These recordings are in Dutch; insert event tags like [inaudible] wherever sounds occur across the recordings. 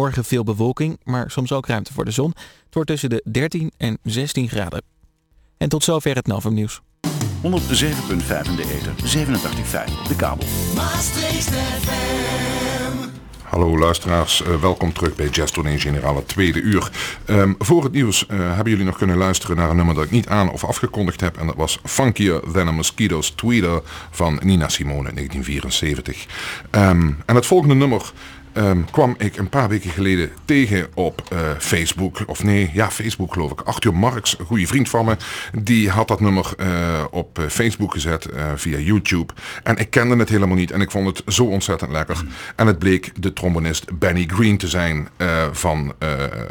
Morgen veel bewolking, maar soms ook ruimte voor de zon. Het wordt tussen de 13 en 16 graden. En tot zover het Novum Nieuws. 107.5 in de ether, 87.5 op de kabel. Maastricht FM. Hallo luisteraars, uh, welkom terug bij Jazz Tournee Generale tweede uur. Um, voor het nieuws uh, hebben jullie nog kunnen luisteren naar een nummer dat ik niet aan of afgekondigd heb. En dat was Funkier Than a Mosquito's Tweeder van Nina Simone in 1974. Um, en het volgende nummer um, kwam ik een paar weken geleden tegen op uh, Facebook. Of nee, ja, Facebook geloof ik. Arthur Marx, een goede vriend van me, die had dat nummer uh, op eh, Facebook gezet via YouTube. En ik kende het helemaal niet en ik vond het zo ontzettend lekker. Mm. En het bleek de trombonist Benny Green te zijn van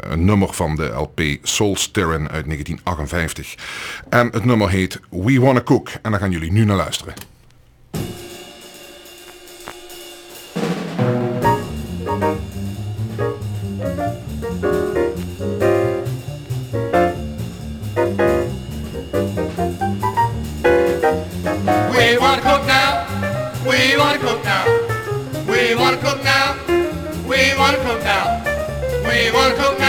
een nummer van de LP Soul Stirring uit 1958. En het nummer heet We Wanna Cook. En daar gaan jullie nu naar luisteren. We want to cook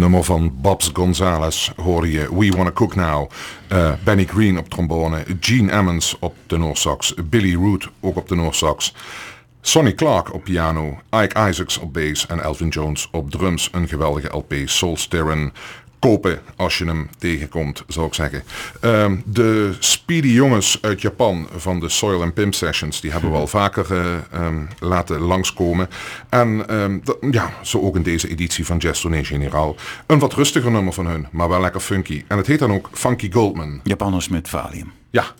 nummer van Babs Gonzales hoorde je We Wanna Cook Now. Eh, Benny Green op trombone, Gene Emmons op tenorsax, Billy Root ook op tenorsax. Sonny Clark op piano, Ike Isaacs op bass en Elvin Jones op drums. Een geweldige LP, Soul Stirren. Kopen als je hem tegenkomt, zou ik zeggen. Ehm, de Speedy jongens uit Japan van de Soil and Pimp Sessions, die hebben we al vaker ehm, laten langskomen. En ehm, dat- ja, zo ook in deze editie van Jazz Tournee Generaal. Een wat rustiger nummer van hun, maar wel lekker funky. En het heet dan ook Funky Goldman. Japanners met Valium. Ja. [laughs]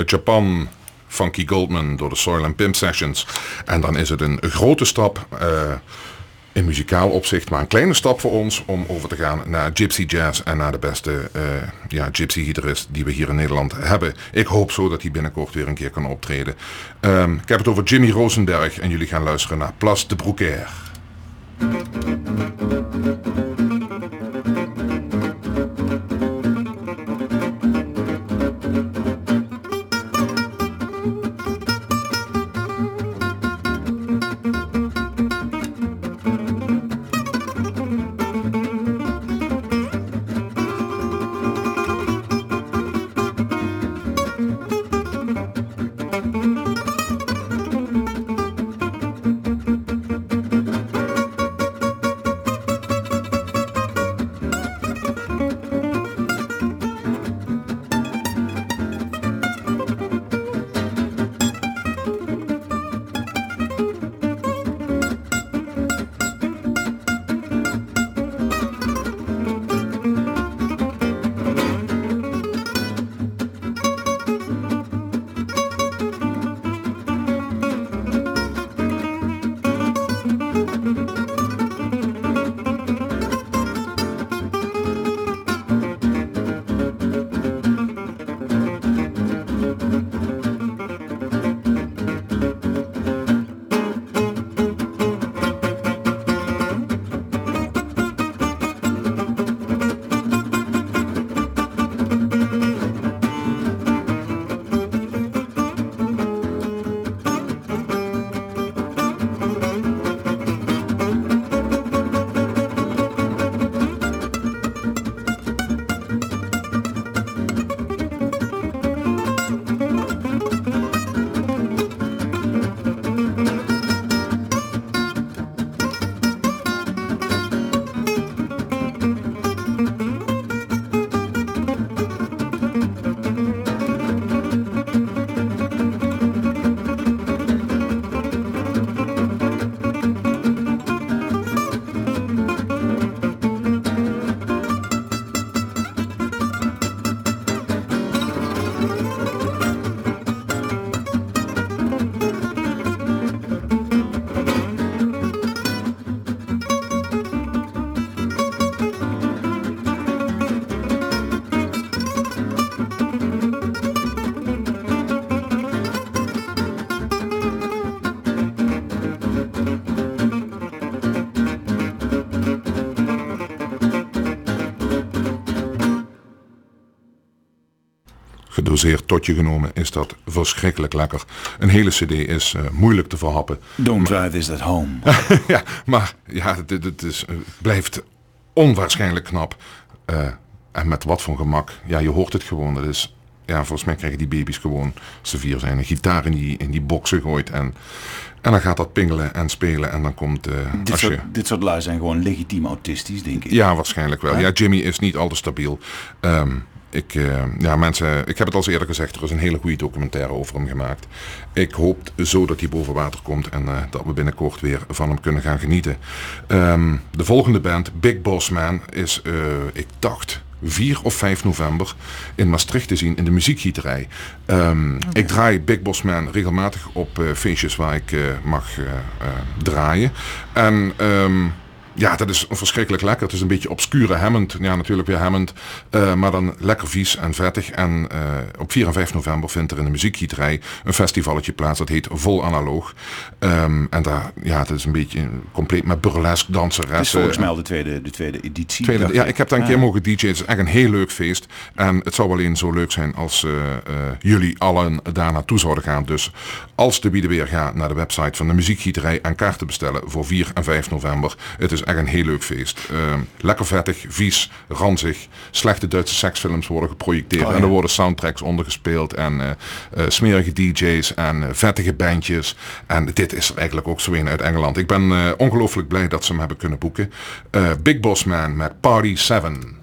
uit Japan. Funky Goldman door de Soil and Pimp Sessions. En dan is het een grote stap eh, in muzikaal opzicht maar een kleine stap voor ons om over te gaan naar Gypsy Jazz en naar de beste uh, ja, Gypsy gitarist die we hier in Nederland hebben. Ik hoop zo dat hij binnenkort weer een keer kan optreden. Um, ik heb het over Jimmy Rosenberg en jullie gaan luisteren naar Place de Brouquer. Gedoseerd tot je genomen is dat verschrikkelijk lekker. Een hele cd is uh, moeilijk te verhappen. Don't drive this at home. [laughs] ja, maar ja, het, het, is, het blijft onwaarschijnlijk knap. Uh, en met wat voor gemak. Ja, je hoort het gewoon. Het is, ja, volgens mij krijgen die baby's gewoon, als ze vier zijn, een gitaar in die, in die boxen gooit. En, en dan gaat dat pingelen en spelen. En dan komt... Uh, dit, als soort, je, dit soort lui zijn gewoon legitiem autistisch, denk ik. Ja, waarschijnlijk wel. Ja, Jimmy is niet al te stabiel. Um, ik, uh, ja, mensen, ik heb het al eerder gezegd, er is een hele goede documentaire over hem gemaakt. Ik hoop zo dat hij boven water komt en uh, dat we binnenkort weer van hem kunnen gaan genieten. Um, de volgende band, Big Boss Man, is, uh, ik dacht, 4 of 5 november in Maastricht te zien in de muziekgieterij. Um, okay. Ik draai Big Boss Man regelmatig op feestjes waar ik mag draaien. En... Um, ja, dat is verschrikkelijk lekker. Het is een beetje obscure Hammond. Ja, natuurlijk weer Hammond. Uh, maar dan lekker vies en vettig. En uh, op 4 en 5 november vindt er in de muziekgieterij een festivalletje plaats. Dat heet Vol Analoog. Um, en daar, ja, het is een beetje compleet met burlesque danseressen. Het is volgens mij al de tweede, de tweede editie. Tweede, ja, ik heb daar een keer mogen DJ'en. Het is echt een heel leuk feest. En het zou alleen zo leuk zijn als uh, jullie allen daar naartoe zouden gaan. Dus als de bieden weer gaat naar de website van de muziekgieterij en kaarten bestellen voor 4 en 5 november. Het is echt een heel leuk feest. Uh, lekker vettig, vies, ranzig. Slechte Duitse seksfilms worden geprojecteerd. Oh, ja. En er worden soundtracks ondergespeeld. En uh, uh, smerige DJ's en vettige bandjes. En dit is er eigenlijk ook zo een uit Engeland. Ik ben ongelooflijk blij dat ze hem hebben kunnen boeken. Big Boss Man met Party 7.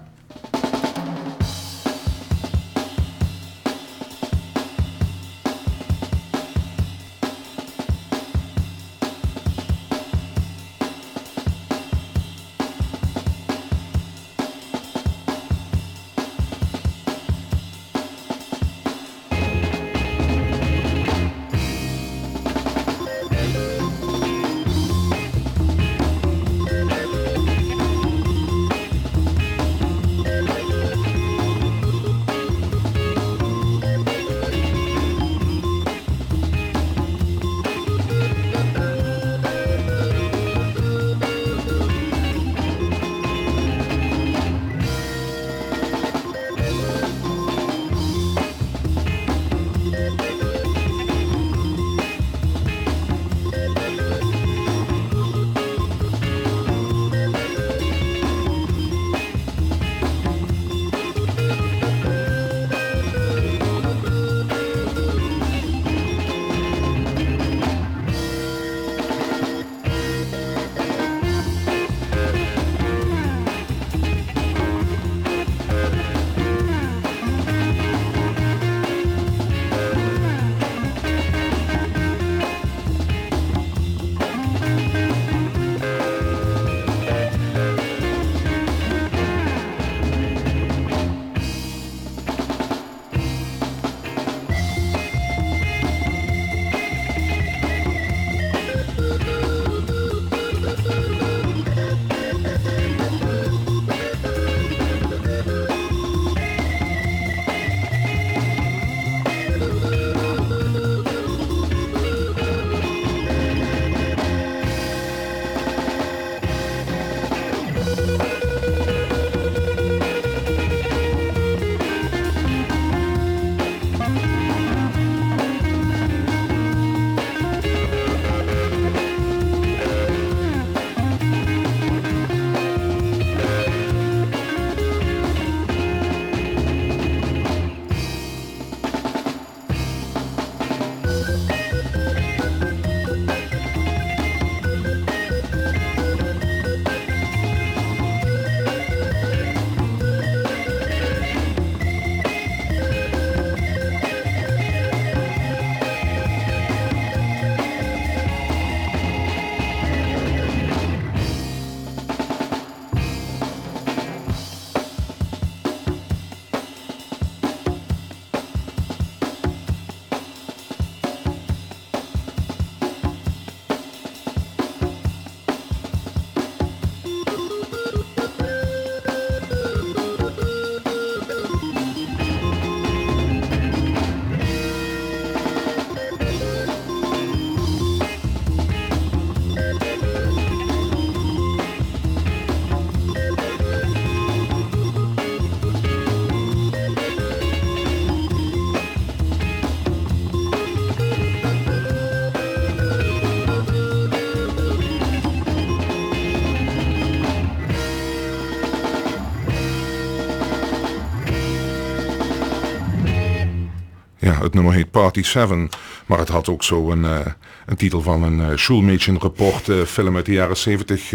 Ja, het nummer heet Party 7. Maar het had ook zo een, uh, een titel van een uh, Schulmädchenrapport uh, film uit de jaren 70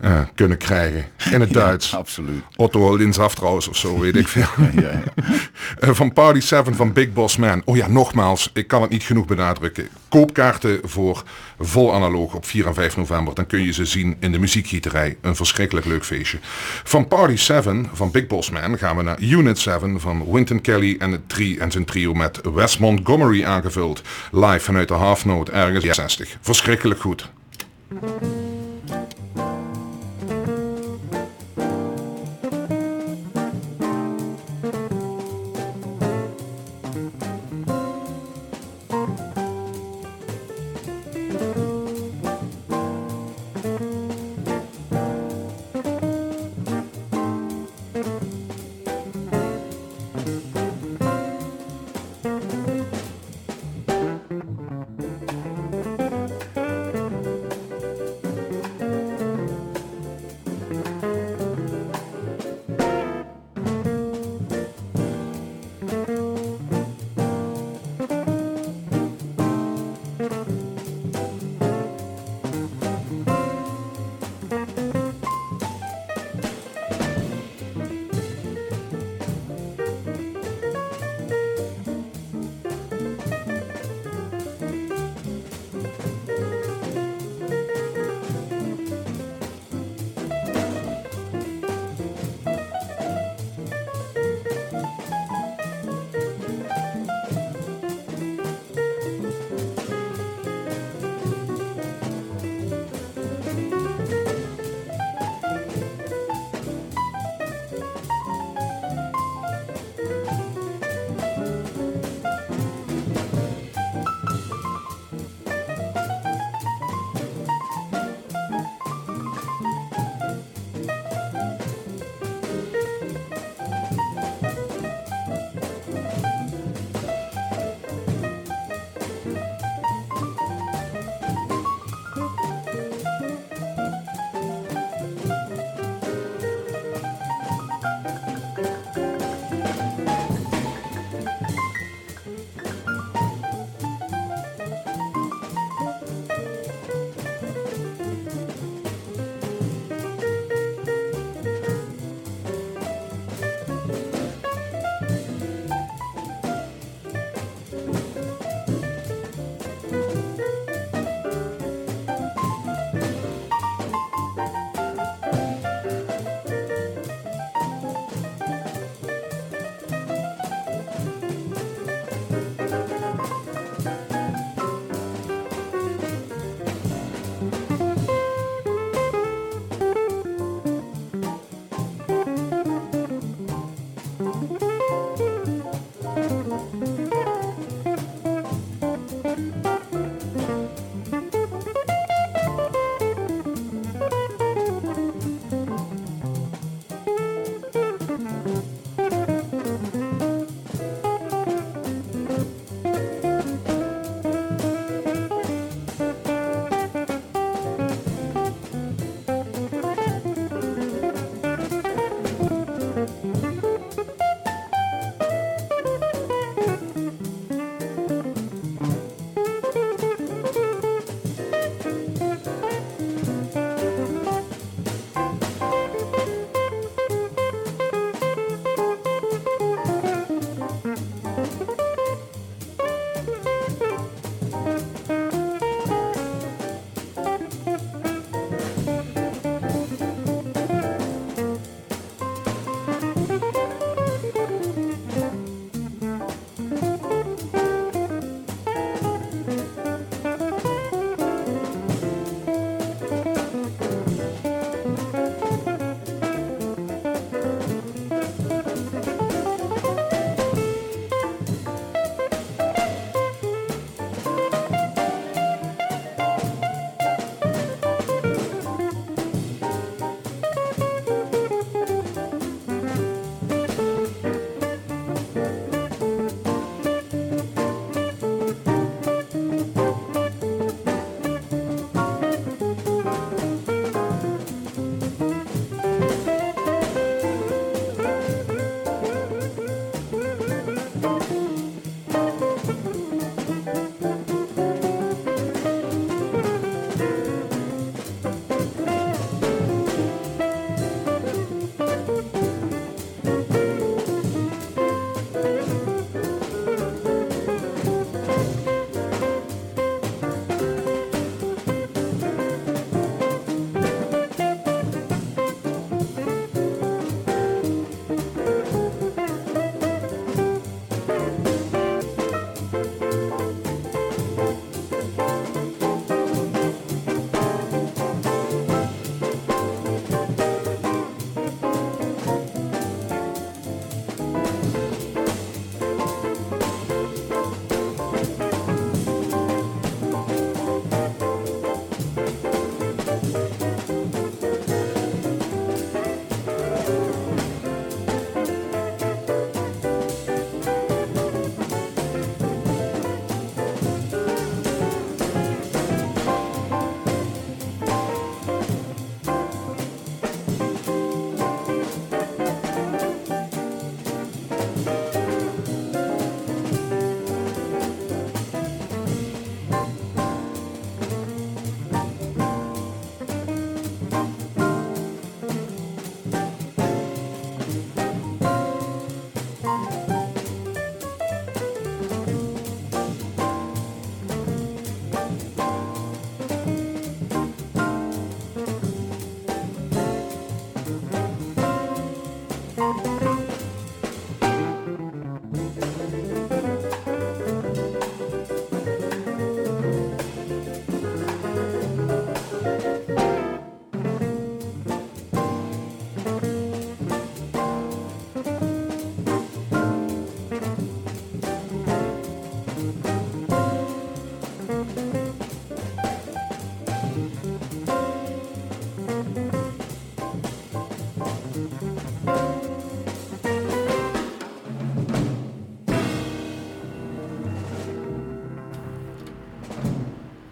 uh, kunnen krijgen. In het [laughs] Duits. Absoluut. Otto Linzaftraus of zo, weet ik [laughs] veel. ja, ja. Uh, [laughs] van Party 7 van Big Boss Man. Oh ja, nogmaals, ik kan het niet genoeg benadrukken. Koopkaarten voor vol analoog op 4 en 5 november. Dan kun je ze zien in de muziekgieterij. Een verschrikkelijk leuk feestje. Van Party 7 van Big Boss Man gaan we naar Unit 7 van Wynton Kelly en, het tri en zijn trio met Wes Montgomery aangevuld. Live vanuit de Half Note ergens 60. Verschrikkelijk goed.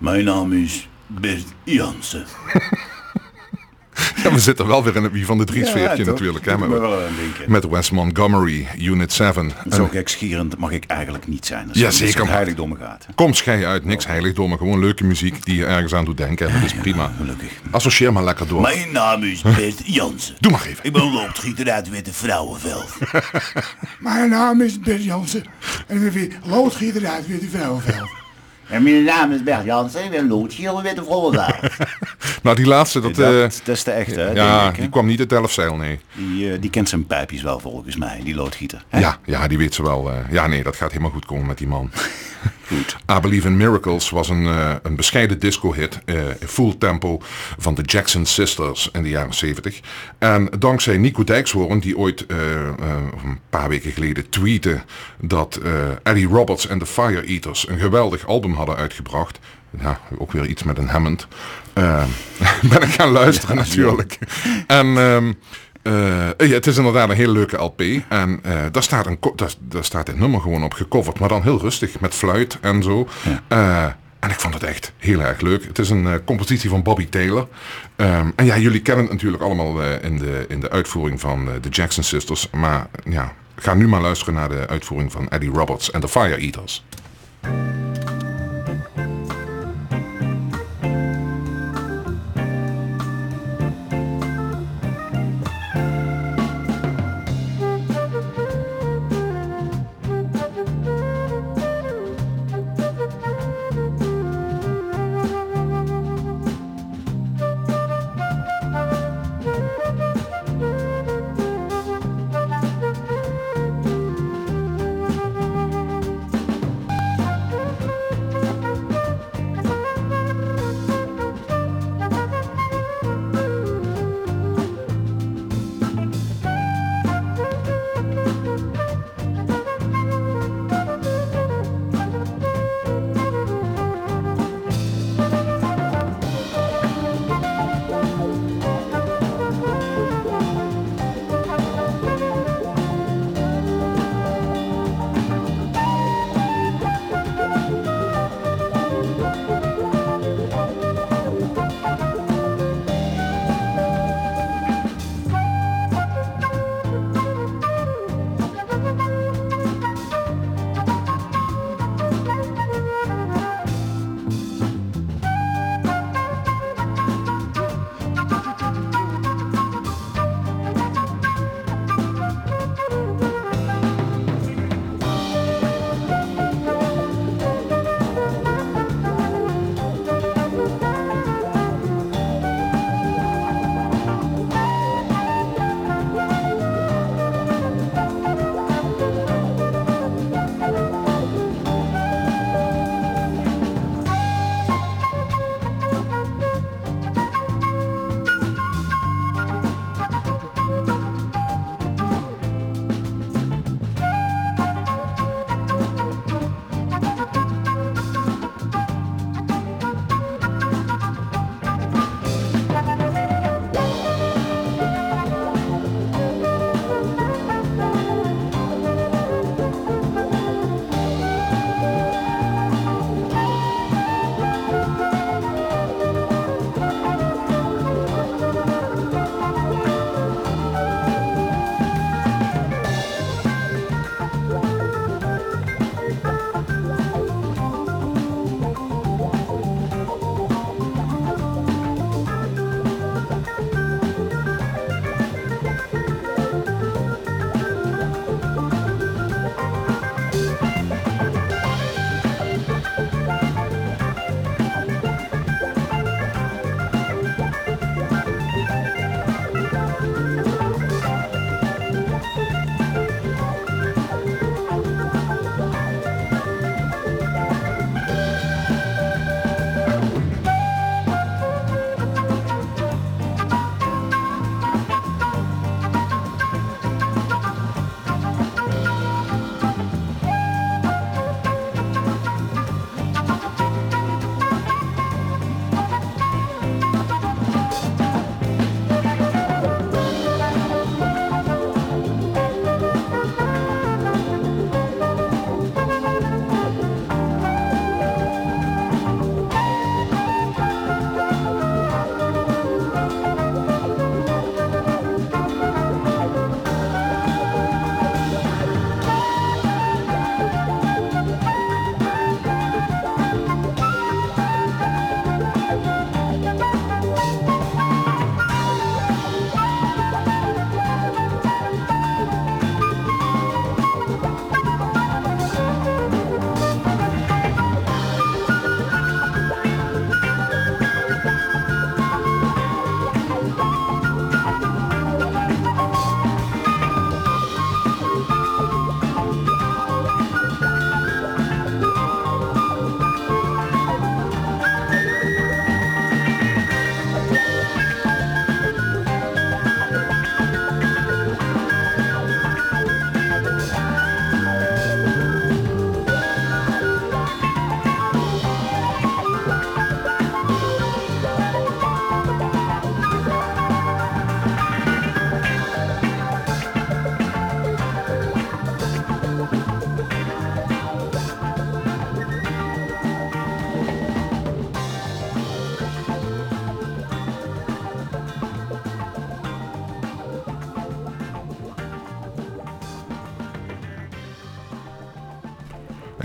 Mijn naam is Bert Jansen. Ja, we zitten wel weer in het wie van de drie Ja, natuurlijk. Hè, met, wel aan denken. met Wes Montgomery, Unit 7. Zo gekschierend mag ik eigenlijk niet zijn. Als Ja, zeker. het heiligdommen gaat. Kom schei uit, niks heilig maar gewoon leuke muziek die je ergens aan doet denken. En dat is prima. Gelukkig. Associeer maar lekker door. Mijn naam is Bert Jansen. Doe maar even. Ik ben loodgieter uit Witte Vrouwenveld. [laughs] Mijn naam is Bert Jansen en ik ben loodgieter uit Witte Vrouwenveld. En mijn naam is Bert Jansen. Ik ben loodgieter uit Witte. [laughs] Nou, die laatste, dat, eh, dat, dat is de echte, ja, ik, die kwam niet uit Delfzijl, nee. Die, eh, die kent zijn pijpjes wel volgens mij, die loodgieter. hè? Ja, ja, die weet ze wel. eh, ja, nee, dat gaat helemaal goed komen met die man. Goed. I Believe in Miracles was een, eh, een bescheiden disco-hit, eh, in full tempo, van de Jackson Sisters in de jaren 70. En dankzij Nico Dijkshoorn, die ooit eh, een paar weken geleden tweette dat Eddie Roberts en de Fire Eaters een geweldig album hadden uitgebracht. Ja, ook weer iets met een Hammond. [laughs] Ben ik gaan luisteren natuurlijk. En... ehm, eh, ja, het is inderdaad een hele leuke LP. En eh, daar, staat een, daar, daar staat dit nummer gewoon op gecoverd. Maar dan heel rustig, met fluit en zo. Eh, en ik vond het echt heel erg leuk. Het is een eh, compositie van Bobby Taylor. Ehm, en ja, jullie kennen het natuurlijk allemaal eh, in, de, in de uitvoering van eh, de Jackson Sisters. Maar ja, ga nu maar luisteren naar de uitvoering van Eddie Roberts en de Fire Eaters.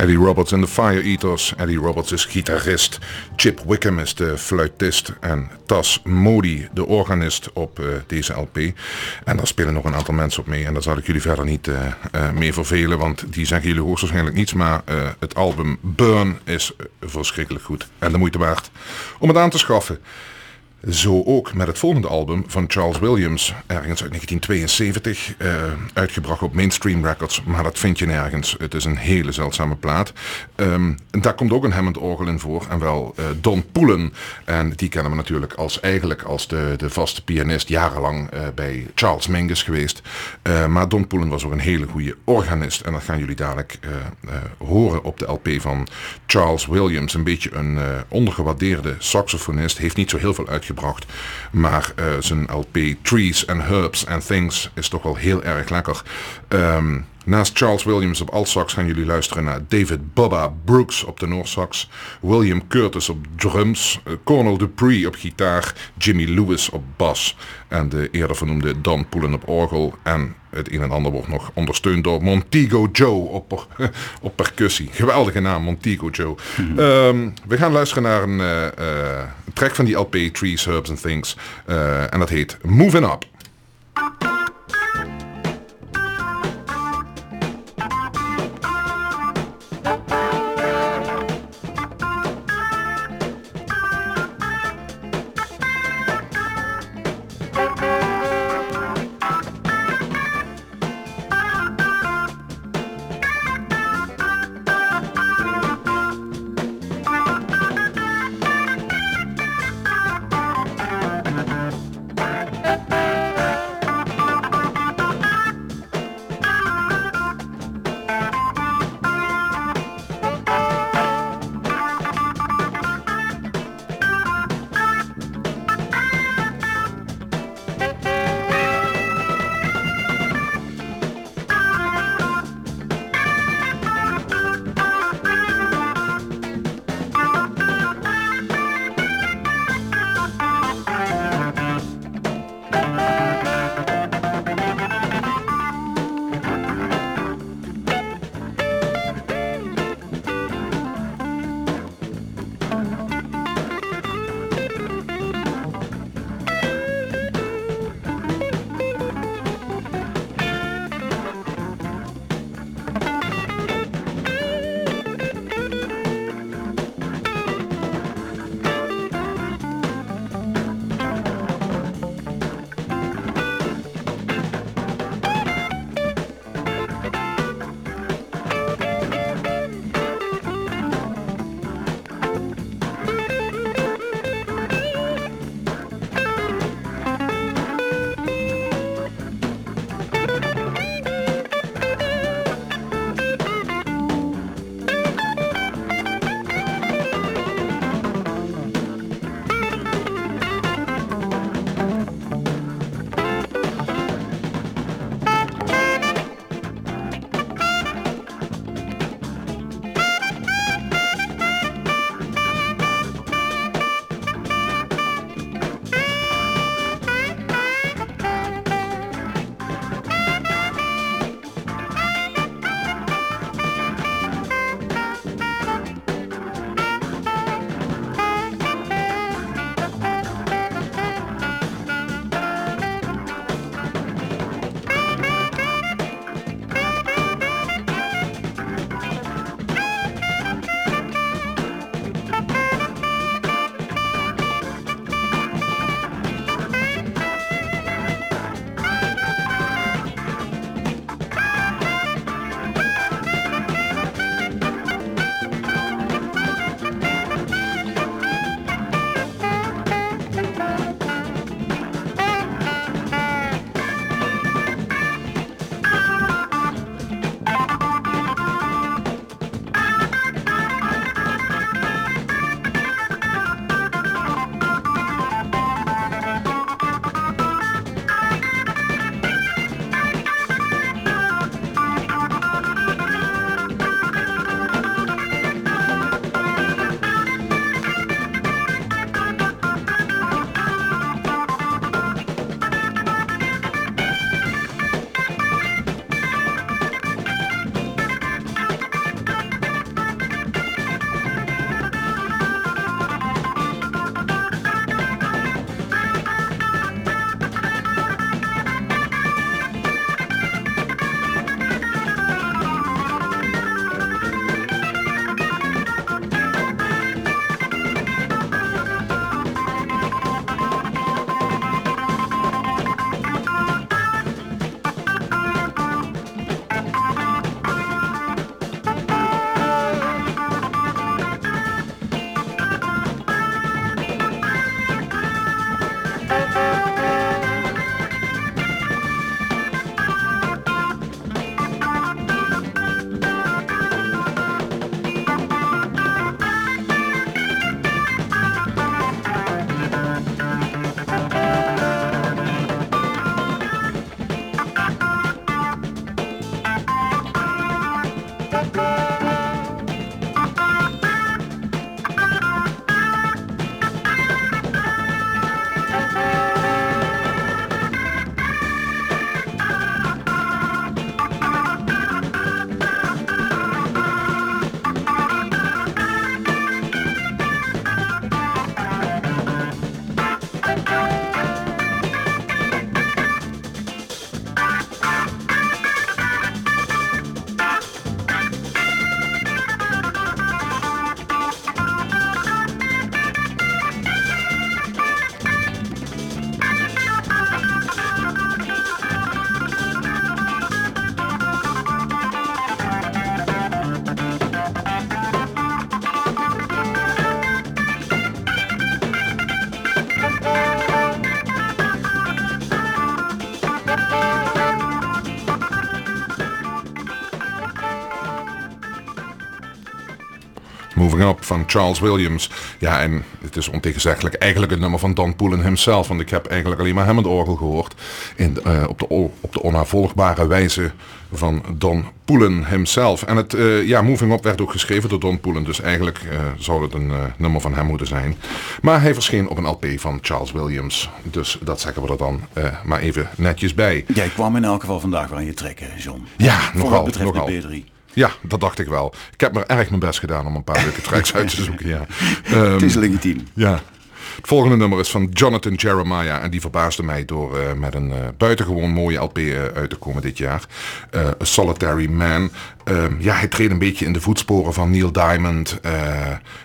Eddie Roberts en de Fire Eaters. Eddie Roberts is gitarist. Chip Wickham is de fluitist. En Tas Modi de organist op uh, deze LP. En daar spelen nog een aantal mensen op mee. En daar zal ik jullie verder niet uh, mee vervelen. Want die zeggen jullie hoogstwaarschijnlijk niets. Maar het album Burn is verschrikkelijk goed. En de moeite waard om het aan te schaffen. Zo ook met het volgende album van Charles Williams, ergens uit 1972, uh, uitgebracht op Mainstream Records, maar dat vind je nergens. Het is een hele zeldzame plaat. En daar komt ook een Hammond orgel in voor, en wel uh, Don Poelen. En die kennen we natuurlijk als eigenlijk als de, de vaste pianist, jarenlang uh, bij Charles Mingus geweest. maar Don Poelen was ook een hele goede organist, en dat gaan jullie dadelijk horen op de LP van Charles Williams. Een beetje een ondergewaardeerde saxofonist, heeft niet zo heel veel gebracht. Maar uh, zijn LP Trees and Herbs and Things is toch wel heel erg lekker. Um, naast Charles Williams op alt-sax gaan jullie luisteren naar David Bubba Brooks op de Noorsax, William Curtis op drums, uh, Cornel Dupree op gitaar, Jimmy Lewis op bas en de eerder vernoemde Don Poelen op orgel en het een en ander wordt nog ondersteund door Montego Joe op, [laughs] op percussie. Geweldige naam, Montego Joe. Mm -hmm. um, we gaan luisteren naar een uh, uh, track van die LP, Trees, Herbs and Things. Uh, en dat heet Moving Up. Van Charles Williams. Ja, en het is ontegenzeggelijk eigenlijk het nummer van Don Poelen himself. Want ik heb eigenlijk alleen maar hem het orgel gehoord. In, eh, op, de, op de onnavolgbare wijze van Don Poelen himself. En het eh, ja, Moving Up werd ook geschreven door Don Poelen. Dus eigenlijk eh, zou het een nummer van hem moeten zijn. Maar hij verscheen op een LP van Charles Williams. Dus dat zeggen we er dan maar even netjes bij. Jij kwam in elk geval vandaag wel aan je trekken, John. Ja, Voor nogal, wat betreft nogal. de B3. Ja, dat dacht ik wel. Ik heb me erg mijn best gedaan om een paar leuke tracks uit te zoeken. Ja. Ehm, [laughs] Het is legitiem. ja. Het volgende nummer is van Jonathan Jeremiah. En die verbaasde mij door eh, met een eh, buitengewoon mooie LP eh, uit te komen dit jaar. A Solitary Man. Ehm, ja, hij treedt een beetje in de voetsporen van Neil Diamond. Eh,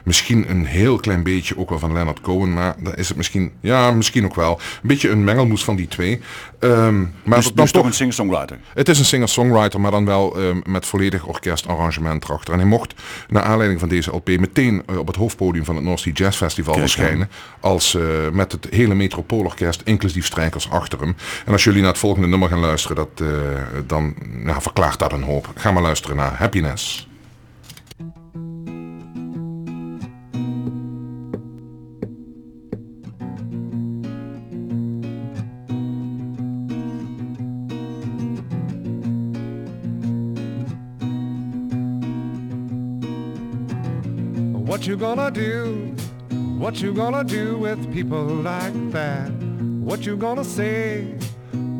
misschien een heel klein beetje ook wel van Leonard Cohen. Maar dan is het misschien, ja, misschien ook wel. Een beetje een mengelmoes van die twee. Ehm, maar Dus, dan dus toch een singer-songwriter. het is een singer-songwriter, maar dan wel ehm, met volledig orkestarrangement erachter. En hij mocht naar aanleiding van deze LP meteen eh, op het hoofdpodium van het North Sea Jazz Festival Kijk verschijnen. Als eh, met het hele Metropoolorkest, inclusief strijkers achter hem. En als jullie naar het volgende nummer gaan luisteren, dat, dan nou, verklaart dat een hoop. Ga maar luisteren naar Happiness. What you gonna do? What you gonna do with people like that? What you gonna say?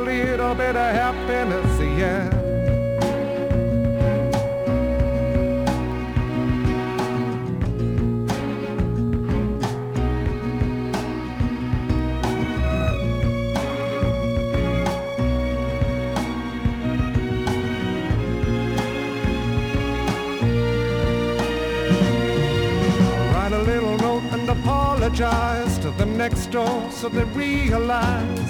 little bit of happiness, yeah. Write a little note and apologize to the next door so they realize.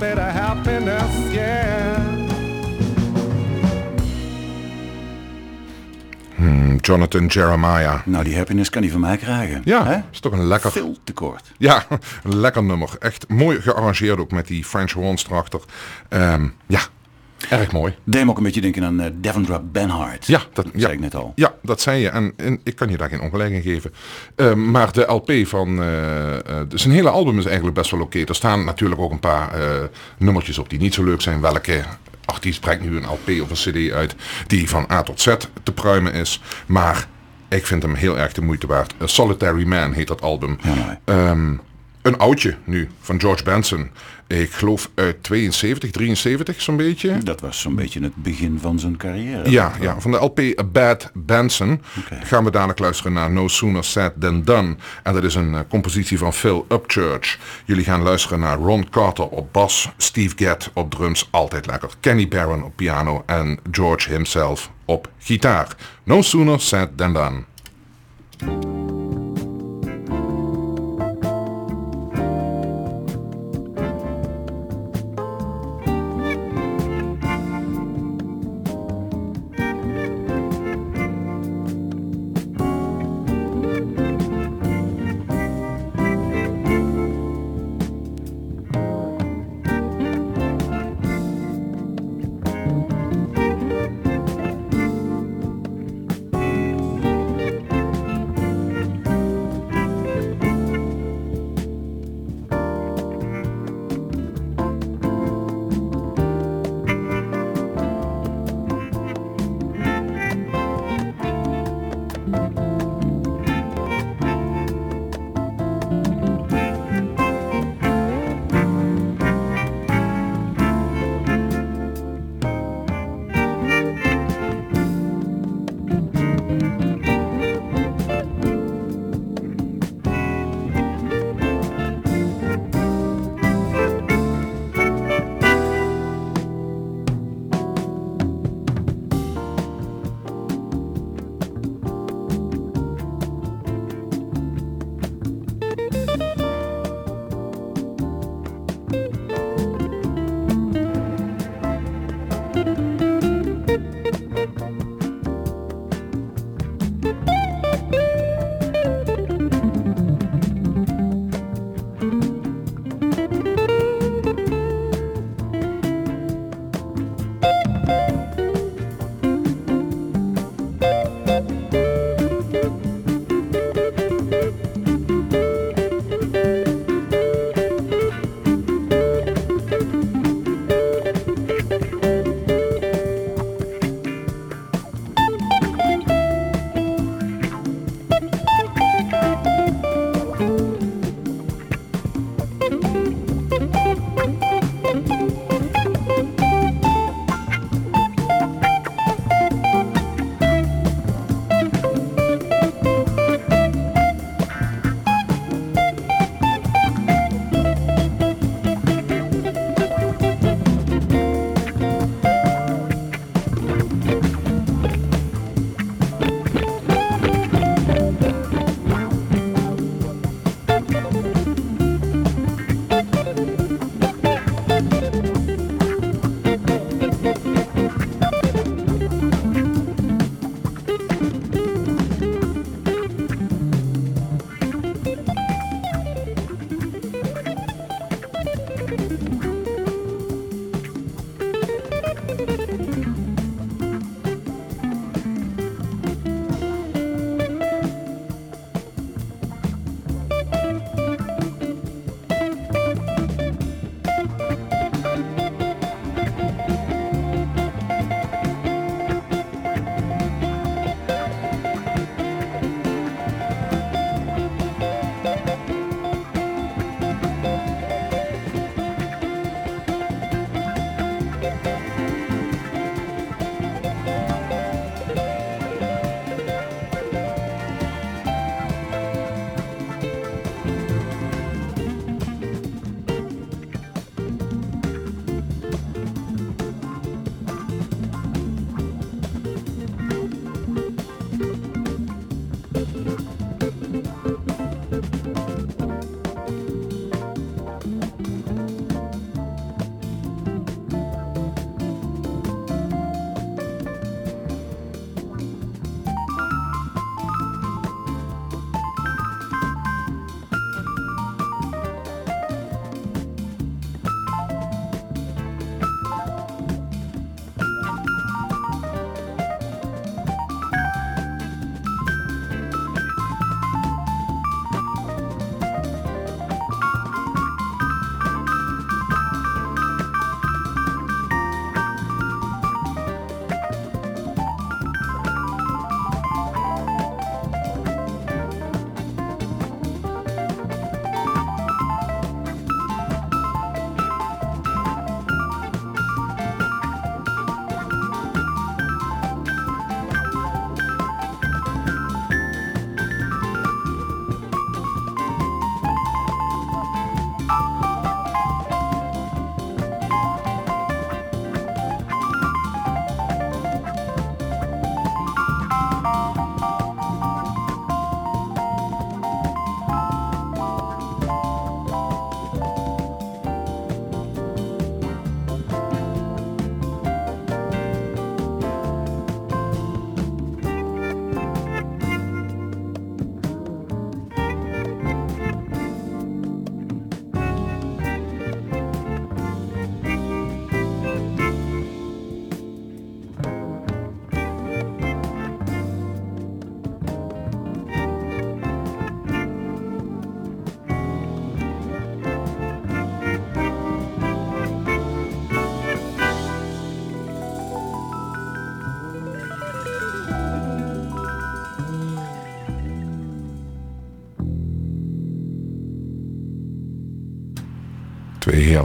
Bit of happiness, yeah. Hmm, Jonathan Jeremiah. Nou, die happiness kan hij van mij krijgen. Ja, Hè? is toch een lekker... Veel te kort. Ja, [laughs] een lekker nummer. Echt mooi gearrangeerd ook met die French horns erachter. Ehm, ja, erg mooi. Deed me ook een beetje denken aan eh, Devendra Benhart. Ja, dat, ja, zei ik net al. Ja, dat zei je. En, en ik kan je daar geen ongelijk in geven. Ehm, maar de LP van... eh, dus een hele album is eigenlijk best wel oké. Er staan natuurlijk ook een paar nummertjes op die niet zo leuk zijn. Welke artiest brengt nu een LP of een cd uit die van A tot Z te pruimen is. Maar ik vind hem heel erg de moeite waard. A Solitary Man heet dat album. Ja, Een oudje nu, van George Benson. Ik geloof uit 72, 73 zo'n beetje. Dat was zo'n beetje het begin van zijn carrière. Ja, ja, van de LP A Bad Benson gaan we dadelijk luisteren naar No Sooner Said Than Done. En dat is een eh, compositie van Phil Upchurch. Jullie gaan luisteren naar Ron Carter op bas, Steve Gadd op drums, altijd lekker. Kenny Barron op piano en George himself op gitaar. No Sooner Said Than Done.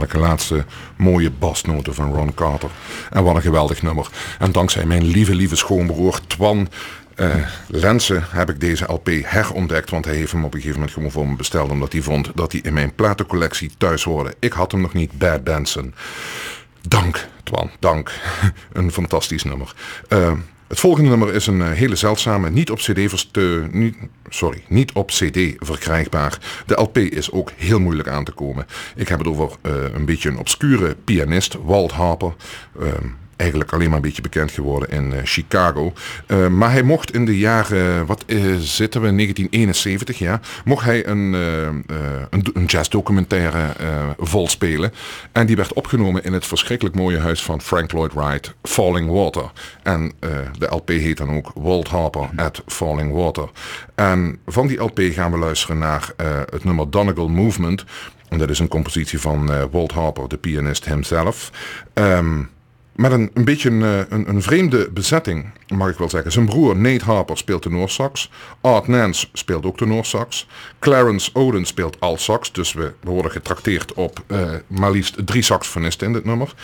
Heerlijke laatste mooie basnoten van Ron Carter. En wat een geweldig nummer. En dankzij mijn lieve, lieve schoonbroer Twan eh Lensen heb ik deze LP herontdekt. Want hij heeft hem op een gegeven moment gewoon voor me besteld. Omdat hij vond dat hij in mijn platencollectie thuis hoorde. Ik had hem nog niet, Bad Benson. Dank, Twan, dank. [laughs] een fantastisch nummer. Eh, het volgende nummer is een eh, hele zeldzame, niet op, CD niet, sorry, niet op CD verkrijgbaar. De LP is ook heel moeilijk aan te komen. Ik heb het over eh, een beetje een obscure pianist, Walt Harper. Ehm, eigenlijk alleen maar een beetje bekend geworden in eh, Chicago. Eh, maar hij mocht in de jaren, wat eh, zitten we, 1971 ja, mocht hij een, een, een jazzdocumentaire eh vol spelen. En die werd opgenomen in het verschrikkelijk mooie huis van Frank Lloyd Wright, Falling Water. En de LP heet dan ook Walt Harper at Falling Water. En van die LP gaan we luisteren naar het nummer Donegal Movement. En dat is een compositie van Walt Harper, de pianist hemzelf. Ehm met een, een beetje een, eh, een, een vreemde bezetting, mag ik wel zeggen. Zijn broer Nate Harper speelt tenorsax. Art Nance speelt ook tenorsax. Clarence Oden speelt altsax. Dus we, worden getrakteerd op eh, maar liefst drie saxofonisten in dit nummer.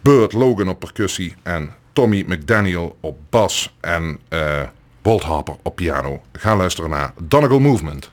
Burt Logan op percussie en Tommy McDaniel op bas en eh, Walt Harper op piano. Ga luisteren naar Donegal Movement.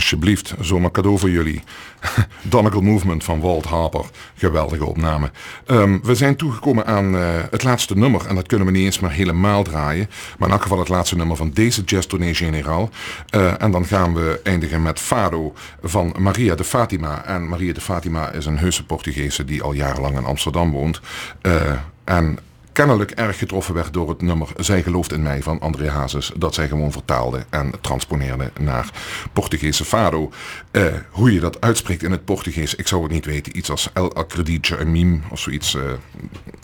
Alsjeblieft, zomaar cadeau voor jullie. [laughs] Donegal Movement van Walt Harper. Geweldige opname. Ehm, we zijn toegekomen aan eh, het laatste nummer. En dat kunnen we niet eens meer helemaal draaien. Maar in elk geval het laatste nummer van deze Jazz Tournee Generaal. Eh, en dan gaan we eindigen met Fado van Maria de Fatima. En Maria de Fatima is een heuse Portugese die al jarenlang in Amsterdam woont. Eh, en kennelijk erg getroffen werd door het nummer Zij gelooft in mij van André Hazes. Dat zij gewoon vertaalde en transponeerde naar Portugese fado. Eh, hoe je dat uitspreekt in het Portugees, ik zou het niet weten. Iets als El Acreditje en Mim of zoiets. eh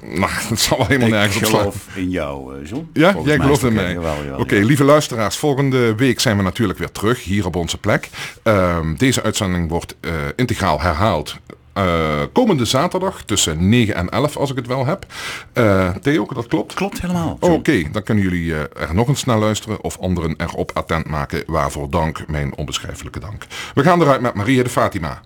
[laughs] nou, het zal wel helemaal nergens Ik op slaan. geloof in jou, eh, John. Ja, Volgens jij gelooft in dat mij. Oké, lieve luisteraars, volgende week zijn we natuurlijk weer terug hier op onze plek. Ehm, deze uitzending wordt integraal herhaald eh, komende zaterdag tussen 9 en 11 als ik het wel heb. Eh, Theo, dat klopt? Klopt helemaal. Oké, dan kunnen jullie eh, er nog eens naar luisteren of anderen erop attent maken. Waarvoor dank, mijn onbeschrijfelijke dank. We gaan eruit met Maria de Fatima.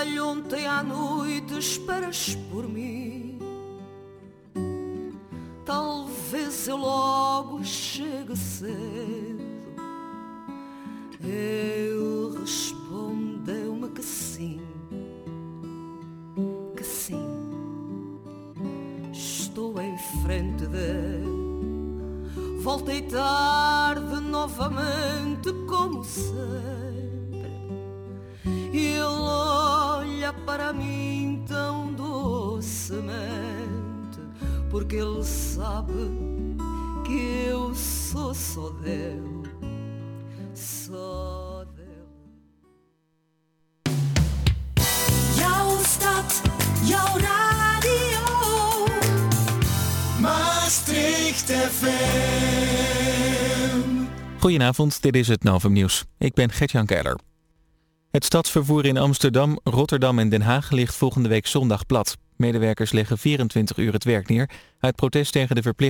Perguntei-lhe ontem à noite: Esperas por mim? Talvez eu logo chegue cedo. Ele respondeu-me que sim, que sim. Estou em frente dele. Voltei tarde novamente como sempre E ele olha para mim tão docemente Porque ele sabe que eu sou só dele Só dele Jouw stad, jouw radio. Maastricht FM. Goedenavond, dit is het Novum Nieuws. Ik ben Gertjan Keiler. Het stadsvervoer in Amsterdam, Rotterdam en Den Haag ligt volgende week zondag plat. Medewerkers leggen 24 uur het werk neer uit protest tegen de verplichting